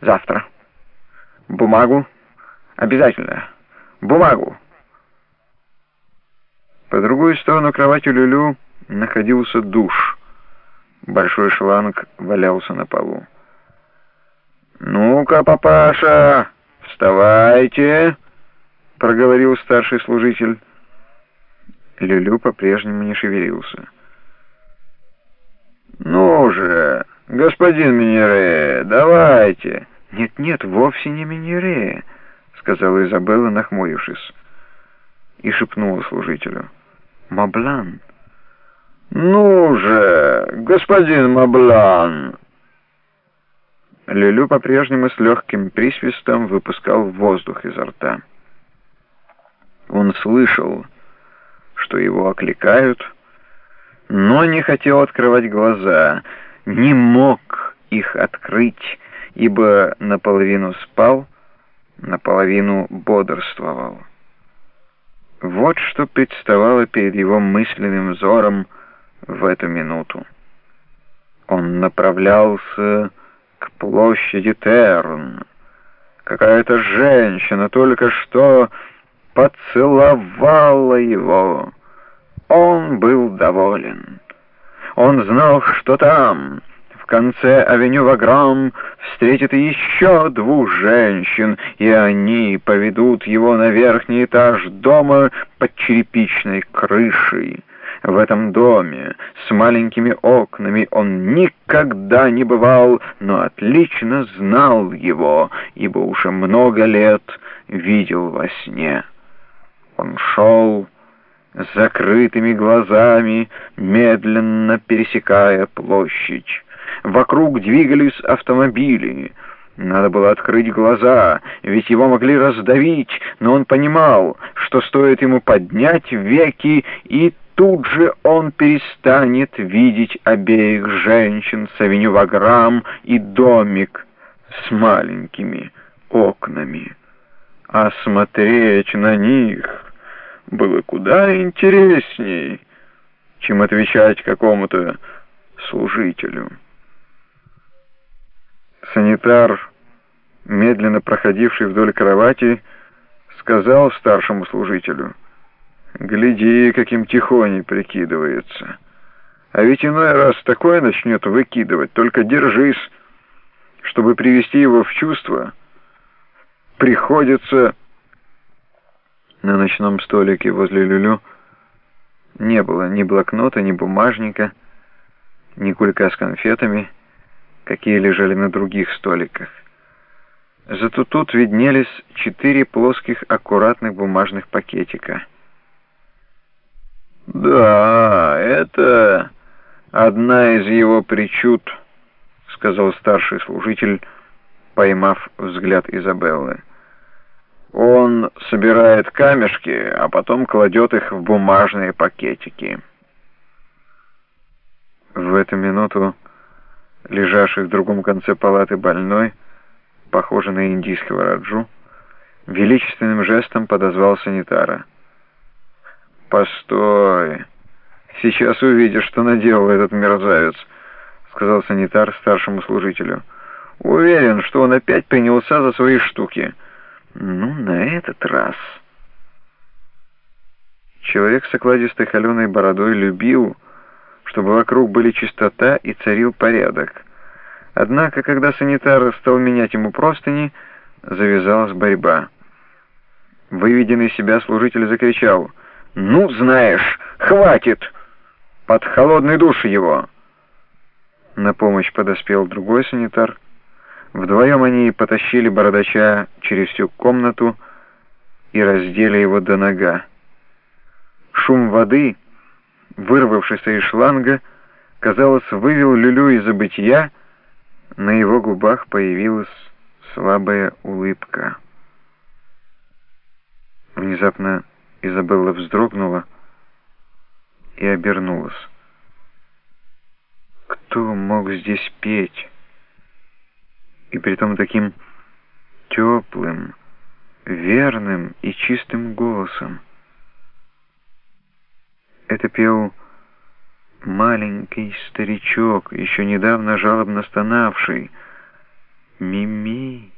Завтра. Бумагу. Обязательно. Бумагу. По другую сторону кровати Люлю находился душ. Большой шланг валялся на полу. «Ну-ка, папаша, вставайте!» — проговорил старший служитель. Люлю по-прежнему не шевелился. «Ну же, господин Минере, давайте!» «Нет-нет, вовсе не Минере», — сказала Изабелла, нахмурившись, и шепнула служителю. «Маблан». «Ну же, господин Маблан!» Люлю по-прежнему с легким присвистом выпускал воздух изо рта. Он слышал, что его окликают, но не хотел открывать глаза, не мог их открыть, ибо наполовину спал, наполовину бодрствовал. Вот что представало перед его мысленным взором в эту минуту. Он направлялся к площади Терн. Какая-то женщина только что поцеловала его. Он был доволен. Он знал, что там, в конце авеню Ваграм, встретит еще двух женщин, и они поведут его на верхний этаж дома под черепичной крышей. В этом доме с маленькими окнами он никогда не бывал, но отлично знал его, ибо уже много лет видел во сне. Он шел с закрытыми глазами, медленно пересекая площадь. Вокруг двигались автомобили. Надо было открыть глаза, ведь его могли раздавить, но он понимал, что стоит ему поднять веки, и тут же он перестанет видеть обеих женщин с авеню Ваграм и домик с маленькими окнами. А смотреть на них было куда интересней, чем отвечать какому-то служителю. Санитар, медленно проходивший вдоль кровати, сказал старшему служителю, «Гляди, каким тихоней прикидывается. А ведь иной раз такое начнет выкидывать, только держись. Чтобы привести его в чувство, приходится...» На ночном столике возле Люлю не было ни блокнота, ни бумажника, ни кулька с конфетами, какие лежали на других столиках. Зато тут виднелись четыре плоских аккуратных бумажных пакетика. «Да, это одна из его причуд», — сказал старший служитель, поймав взгляд Изабеллы. Собирает камешки, а потом кладет их в бумажные пакетики. В эту минуту лежавший в другом конце палаты больной, похожий на индийского раджу, величественным жестом подозвал санитара. «Постой! Сейчас увидишь, что наделал этот мерзавец», — сказал санитар старшему служителю. «Уверен, что он опять принялся за свои штуки». Ну, на этот раз... Человек с окладистой холеной бородой любил, чтобы вокруг были чистота и царил порядок. Однако, когда санитар стал менять ему простыни, завязалась борьба. Выведенный себя служитель закричал «Ну, знаешь, хватит! Под холодный душ его!» На помощь подоспел другой санитар — Вдвоем они потащили бородача через всю комнату и раздели его до нога. Шум воды, вырвавшийся из шланга, казалось, вывел Люлю из забытия, на его губах появилась слабая улыбка. Внезапно Изабелла вздрогнула и обернулась. Кто мог здесь петь? И притом таким теплым, верным и чистым голосом. Это пел маленький старичок, еще недавно жалобно стонавший. «Мими».